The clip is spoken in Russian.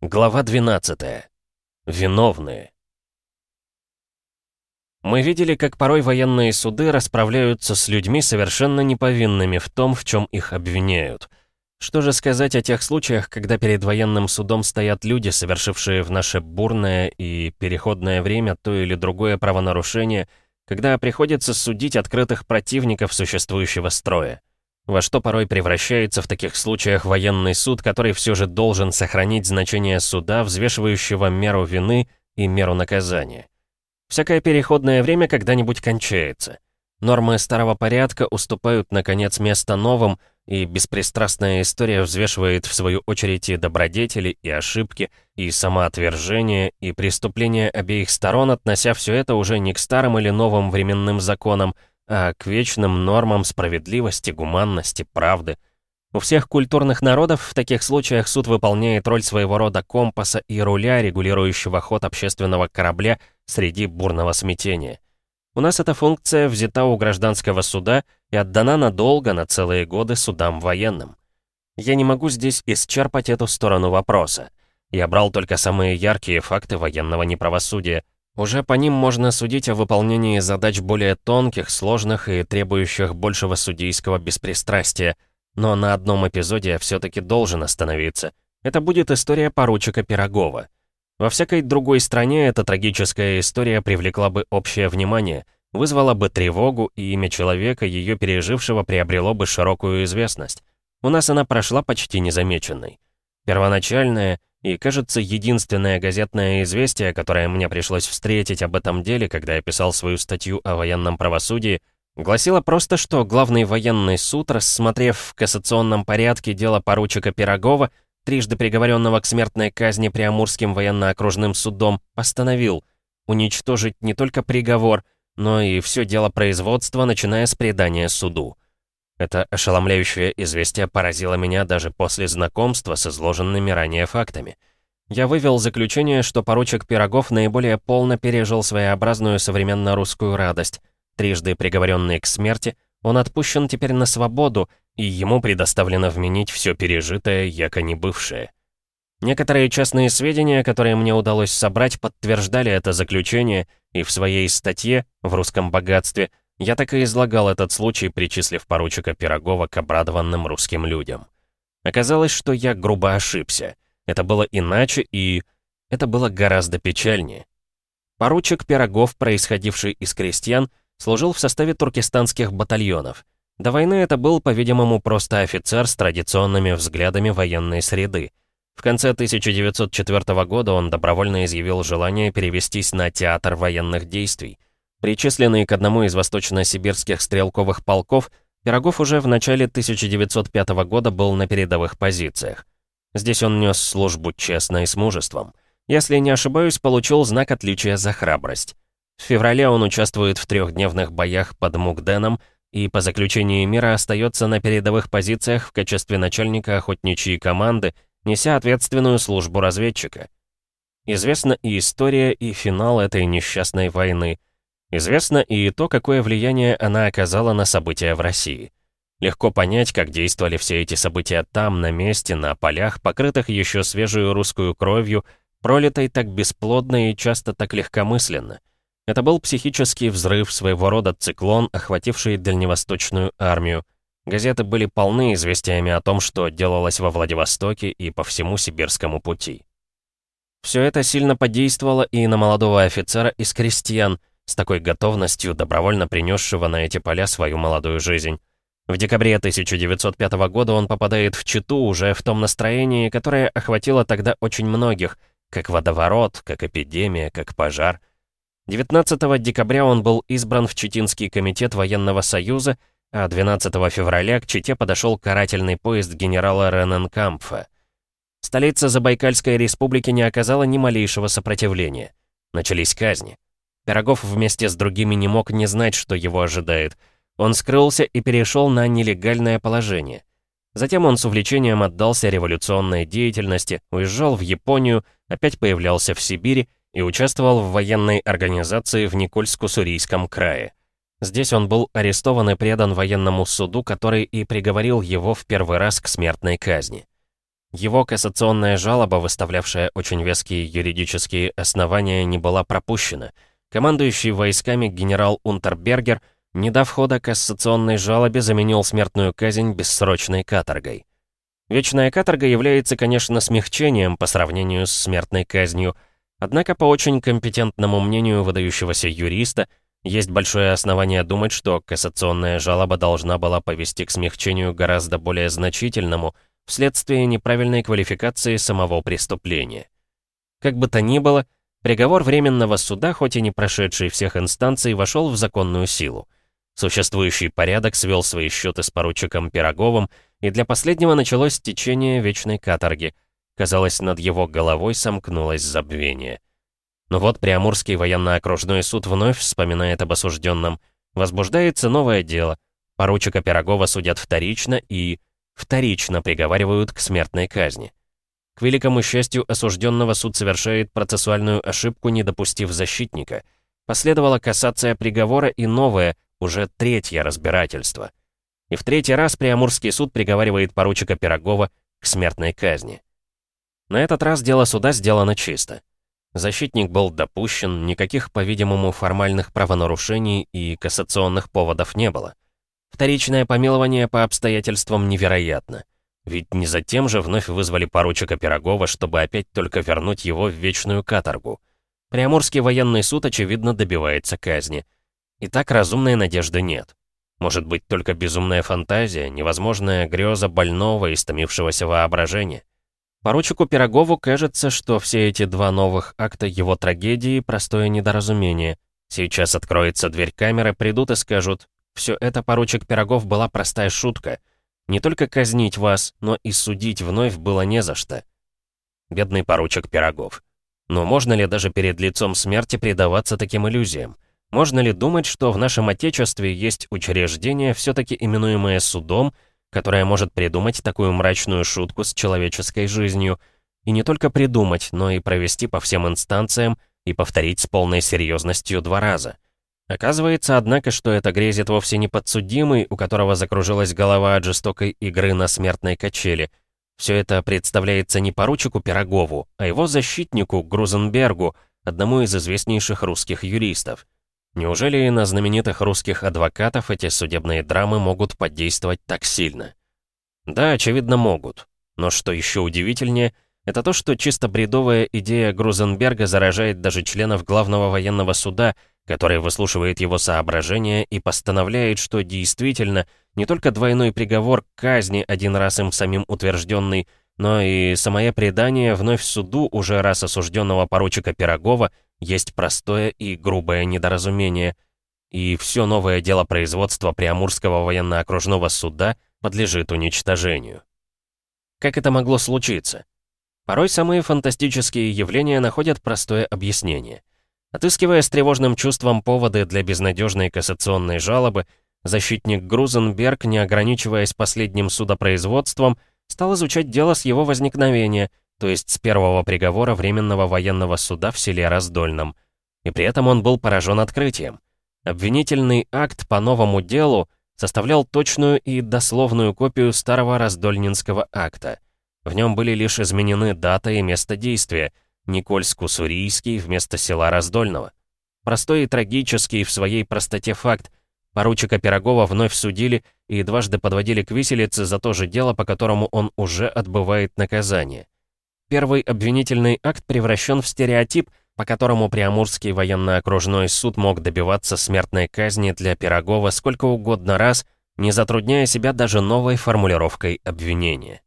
Глава 12. Виновные. Мы видели, как порой военные суды расправляются с людьми, совершенно неповинными в том, в чем их обвиняют. Что же сказать о тех случаях, когда перед военным судом стоят люди, совершившие в наше бурное и переходное время то или другое правонарушение, когда приходится судить открытых противников существующего строя? Во что порой превращается в таких случаях военный суд, который все же должен сохранить значение суда, взвешивающего меру вины и меру наказания. Всякое переходное время когда-нибудь кончается. Нормы старого порядка уступают, наконец, место новым, и беспристрастная история взвешивает, в свою очередь, и добродетели, и ошибки, и самоотвержение, и преступления обеих сторон, относя все это уже не к старым или новым временным законам, а к вечным нормам справедливости, гуманности, правды. У всех культурных народов в таких случаях суд выполняет роль своего рода компаса и руля, регулирующего ход общественного корабля среди бурного смятения. У нас эта функция взята у гражданского суда и отдана надолго, на целые годы судам военным. Я не могу здесь исчерпать эту сторону вопроса. Я брал только самые яркие факты военного неправосудия, уже по ним можно судить о выполнении задач более тонких, сложных и требующих большего судейского беспристрастия. Но на одном эпизоде я все-таки должен остановиться. Это будет история поручика Пирогова. Во всякой другой стране эта трагическая история привлекла бы общее внимание, вызвала бы тревогу, и имя человека, ее пережившего, приобрело бы широкую известность. У нас она прошла почти незамеченной. Первоначальная, и, кажется, единственное газетное известие, которое мне пришлось встретить об этом деле, когда я писал свою статью о военном правосудии, гласило просто, что главный военный суд, рассмотрев в кассационном порядке дело поручика Пирогова, трижды приговоренного к смертной казни Приамурским военно-окружным судом, постановил уничтожить не только приговор, но и все дело производства, начиная с предания суду. Это ошеломляющее известие поразило меня даже после знакомства с изложенными ранее фактами. Я вывел заключение, что поручик Пирогов наиболее полно пережил своеобразную современно-русскую радость. Трижды приговоренный к смерти, он отпущен теперь на свободу, и ему предоставлено вменить все пережитое, яко не бывшее. Некоторые частные сведения, которые мне удалось собрать, подтверждали это заключение, и в своей статье «В русском богатстве» Я так и излагал этот случай, причислив поручика Пирогова к обрадованным русским людям. Оказалось, что я грубо ошибся. Это было иначе и... Это было гораздо печальнее. Поручик Пирогов, происходивший из крестьян, служил в составе туркестанских батальонов. До войны это был, по-видимому, просто офицер с традиционными взглядами военной среды. В конце 1904 года он добровольно изъявил желание перевестись на театр военных действий. Причисленный к одному из восточно-сибирских стрелковых полков, Пирогов уже в начале 1905 года был на передовых позициях. Здесь он нес службу честно и с мужеством. Если не ошибаюсь, получил знак отличия за храбрость. В феврале он участвует в трехдневных боях под Мугденом и по заключении мира остается на передовых позициях в качестве начальника охотничьей команды, неся ответственную службу разведчика. Известна и история, и финал этой несчастной войны – Известно и то, какое влияние она оказала на события в России. Легко понять, как действовали все эти события там, на месте, на полях, покрытых еще свежую русскую кровью, пролитой так бесплодно и часто так легкомысленно. Это был психический взрыв, своего рода циклон, охвативший дальневосточную армию. Газеты были полны известиями о том, что делалось во Владивостоке и по всему Сибирскому пути. Все это сильно подействовало и на молодого офицера из крестьян, с такой готовностью, добровольно принесшего на эти поля свою молодую жизнь. В декабре 1905 года он попадает в Читу уже в том настроении, которое охватило тогда очень многих, как водоворот, как эпидемия, как пожар. 19 декабря он был избран в Читинский комитет военного союза, а 12 февраля к Чите подошел карательный поезд генерала Рененкампфа. Столица Забайкальской республики не оказала ни малейшего сопротивления. Начались казни. Пирогов вместе с другими не мог не знать, что его ожидает. Он скрылся и перешел на нелегальное положение. Затем он с увлечением отдался революционной деятельности, уезжал в Японию, опять появлялся в Сибири и участвовал в военной организации в Никольско-Сурийском крае. Здесь он был арестован и предан военному суду, который и приговорил его в первый раз к смертной казни. Его кассационная жалоба, выставлявшая очень веские юридические основания, не была пропущена. Командующий войсками генерал Унтербергер, не дав хода кассационной жалобе, заменил смертную казнь бессрочной каторгой. Вечная каторга является, конечно, смягчением по сравнению с смертной казнью, однако по очень компетентному мнению выдающегося юриста, есть большое основание думать, что кассационная жалоба должна была повести к смягчению гораздо более значительному вследствие неправильной квалификации самого преступления. Как бы то ни было, приговор Временного суда, хоть и не прошедший всех инстанций, вошел в законную силу. Существующий порядок свел свои счеты с поручиком Пироговым, и для последнего началось течение вечной каторги. Казалось, над его головой сомкнулось забвение. Но вот Приамурский военно-окружной суд вновь вспоминает об осужденном. Возбуждается новое дело. Поручика Пирогова судят вторично и... вторично приговаривают к смертной казни. К великому счастью, осужденного суд совершает процессуальную ошибку, не допустив защитника. Последовала кассация приговора и новое, уже третье разбирательство. И в третий раз Приамурский суд приговаривает поручика Пирогова к смертной казни. На этот раз дело суда сделано чисто. Защитник был допущен, никаких, по-видимому, формальных правонарушений и кассационных поводов не было. Вторичное помилование по обстоятельствам невероятно. Ведь не затем же вновь вызвали поручика Пирогова, чтобы опять только вернуть его в вечную каторгу. Приамурский военный суд, очевидно, добивается казни. И так разумной надежды нет. Может быть, только безумная фантазия, невозможная греза больного, истомившегося воображения. Поручику Пирогову кажется, что все эти два новых акта его трагедии — простое недоразумение. Сейчас откроется дверь камеры, придут и скажут, «Все это, поручик Пирогов, была простая шутка. Не только казнить вас, но и судить вновь было не за что». Бедный поручик Пирогов. Но можно ли даже перед лицом смерти предаваться таким иллюзиям? Можно ли думать, что в нашем Отечестве есть учреждение, все-таки именуемое судом, которая может придумать такую мрачную шутку с человеческой жизнью. И не только придумать, но и провести по всем инстанциям и повторить с полной серьезностью два раза. Оказывается, однако, что это грезит вовсе не подсудимый, у которого закружилась голова от жестокой игры на смертной качели. Все это представляется не поручику Пирогову, а его защитнику Грузенбергу, одному из известнейших русских юристов. Неужели на знаменитых русских адвокатов эти судебные драмы могут подействовать так сильно? Да, очевидно, могут. Но что еще удивительнее, это то, что чисто бредовая идея Грузенберга заражает даже членов главного военного суда, который выслушивает его соображения и постановляет, что действительно не только двойной приговор казни, один раз им самим утвержденный, но и самое предание вновь суду уже раз осужденного поручика Пирогова есть простое и грубое недоразумение, и все новое дело производства Приамурского военно-окружного суда подлежит уничтожению. Как это могло случиться? Порой самые фантастические явления находят простое объяснение. Отыскивая с тревожным чувством поводы для безнадежной кассационной жалобы, защитник Грузенберг, не ограничиваясь последним судопроизводством, стал изучать дело с его возникновения, то есть с первого приговора Временного военного суда в селе Раздольном. И при этом он был поражен открытием. Обвинительный акт по новому делу составлял точную и дословную копию старого раздольнинского акта. В нем были лишь изменены дата и место действия, Никольск-Уссурийский вместо села Раздольного. Простой и трагический в своей простоте факт, поручика Пирогова вновь судили и дважды подводили к виселице за то же дело, по которому он уже отбывает наказание. Первый обвинительный акт превращен в стереотип, по которому Приамурский военно-окружной суд мог добиваться смертной казни для Пирогова сколько угодно раз, не затрудняя себя даже новой формулировкой обвинения.